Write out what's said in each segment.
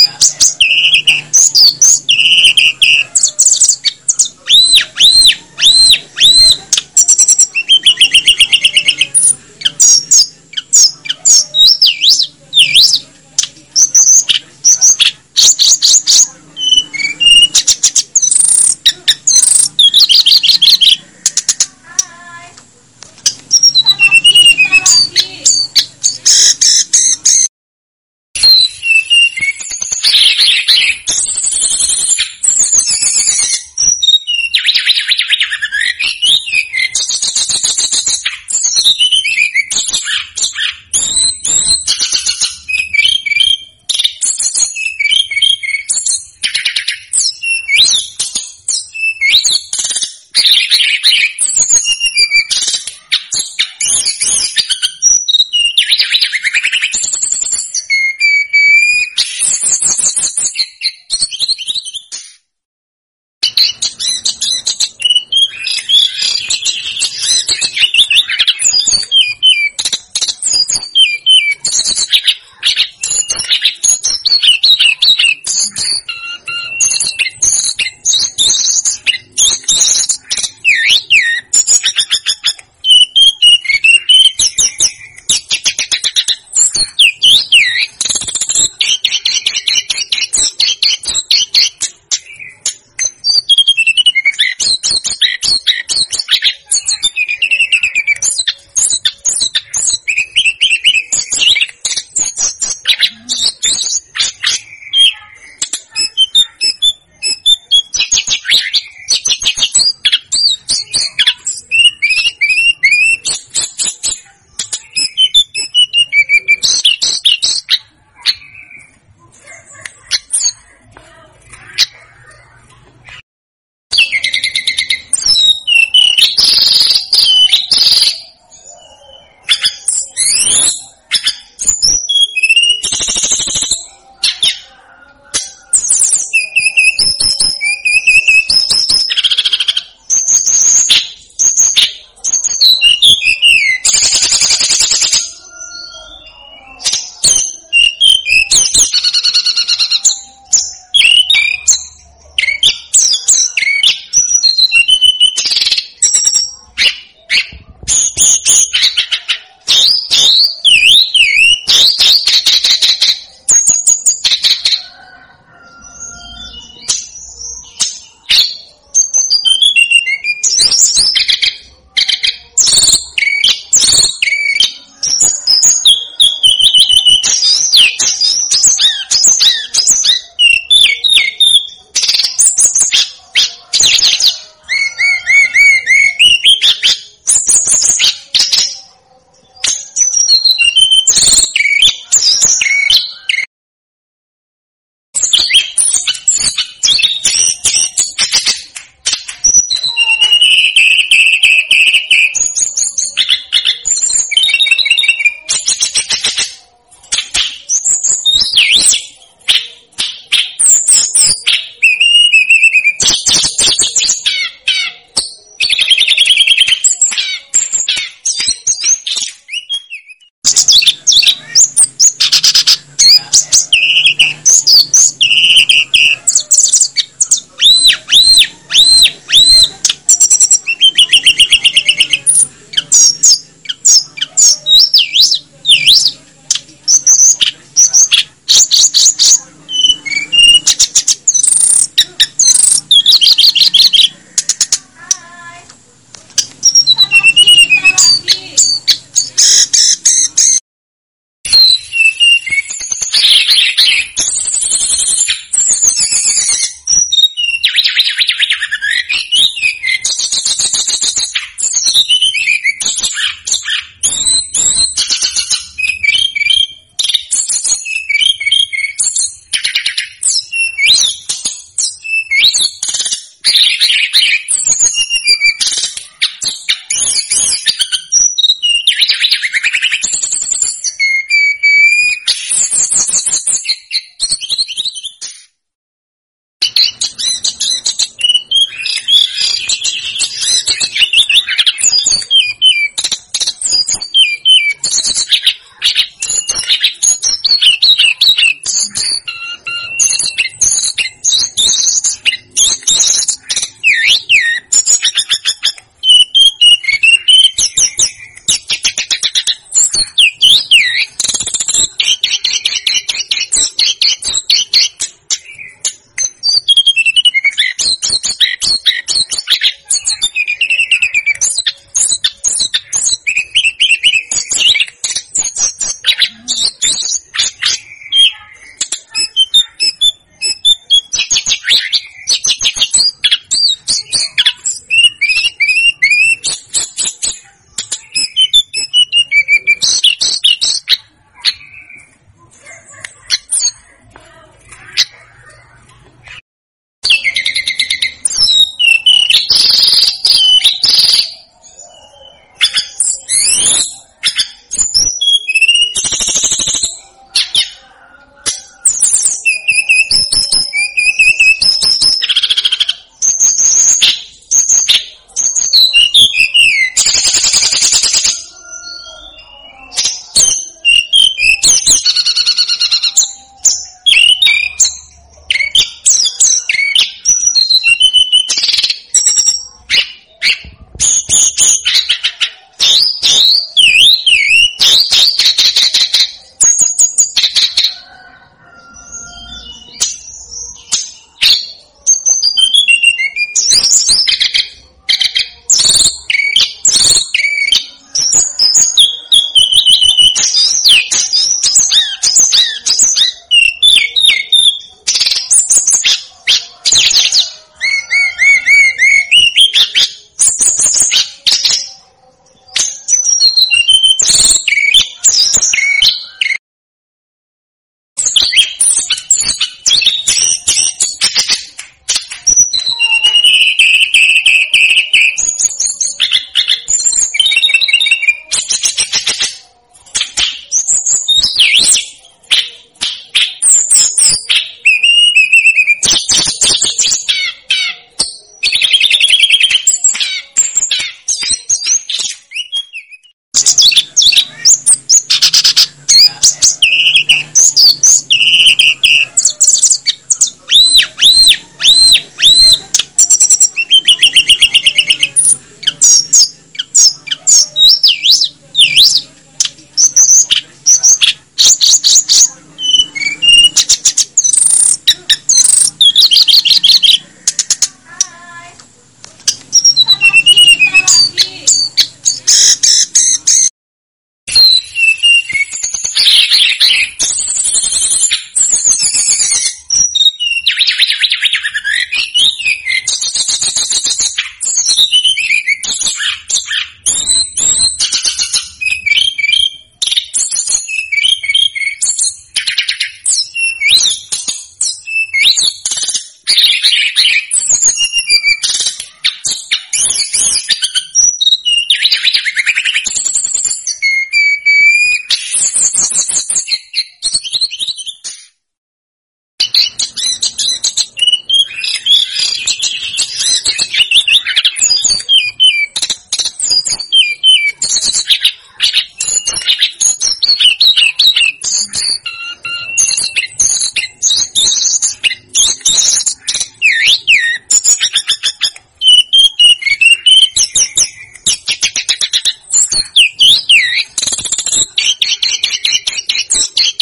Gracias. Thank you.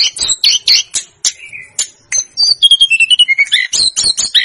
Thank you.